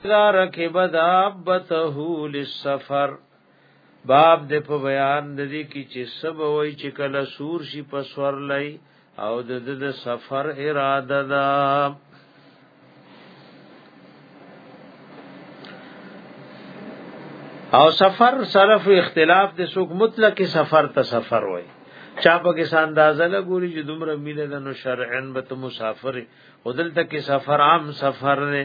اذا رکب دابته للسفر باب د په بیان د دې کې چې سب وای چې کله سور شي په سور لای او د د سفر اراده ده او سفر صرف اختلاف د سوق مطلق سفر ته سفر وای چا په کې اندازه له ګوري چې دومره مینه ده نو شرعن به مسافر او دلته کې سفر عام سفر نه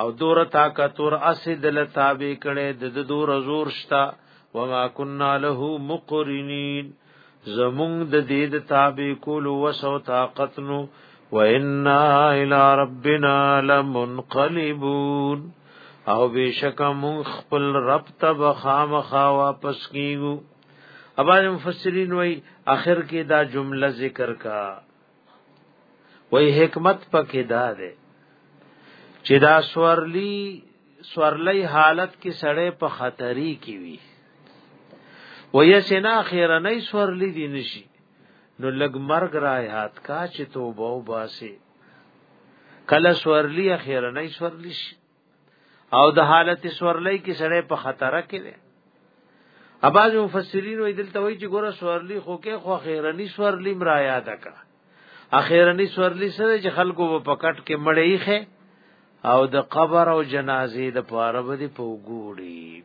او دور طاقت ور اسد لتابع کړي د دور زور شتا وما كنا له مقرنين زمون د دې د تابع کول وسو طاقت نو وإنا إلى ربنا لمنقلبون او بشک مون خپل رب ته بخامخا واپس کیږو ابا مفسرین وای اخر کې دا جمله ذکر کا وای حکمت پکې دا ده چې دا سورلی سورلی حالت کې سړې په خطرې کې وي وای سینا خیر نه سورلی دي نشي نو لګ مرګ را یاد کا چې توبه وباسي کله سورلی اخیر نه سورلی شي او د حالت سورلۍ کې سړی په خطر کې دی اباز مفسرین وی دلته وی چې ګوره سورلی خو کې خو خیرنی سورلی مرا یاد کا اخیرنی سورلی سره چې خلکو په پکټ کې مړې خې او د قبر او جنازې د پاره به دی پوګوړي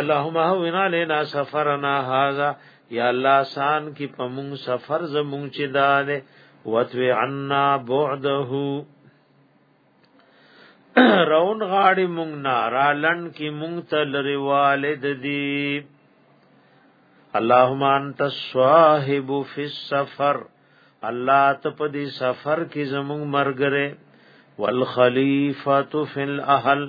اللهم هون علينا سفرنا هذا یا الله سان کی پمون سفر زمون چې داله وتوی عنا بعده رون غاړي مونږ نارا لن کی مونږ تل روالد دی اللهم انت الصاحب فی السفر الله ته په دې سفر کې زموږ مرګره والخلیفۃ فی الاهل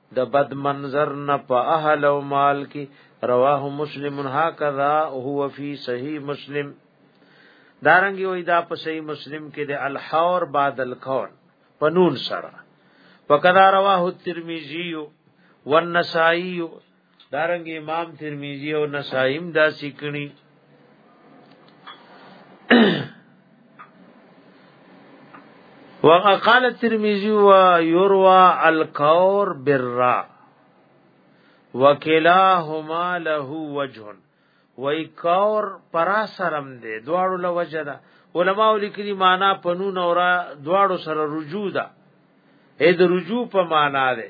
د بد منظر نه په اهل او مال کې رواه مسلم هکذا هو فی صحیح مسلم دارنګي وې دا په صحیح مسلم کې د الحور بعد الکون پنون سره وکذا رواه الترمذی والنسائی دارنګ امام ترمذی او نسائی هم دا سیکنی وقال الترمذي ويروى الكور بالراء وكلاهما له وجه وای کور پرا سرم دی دواړو له وجه ده علما لیکلي معنا پنون اورا دواړو سره رجوع ده اې د رجوع په معنا ده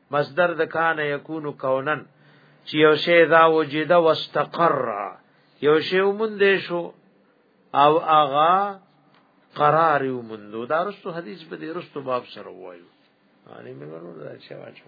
مصدر د کان یکون کونن چې یو شی دا وجد واستقر یو شی ومند شو او اغا قرار ومند دا رسو حدیث په دې رسو باب سره وایو باندې موږ نور دا چې واچو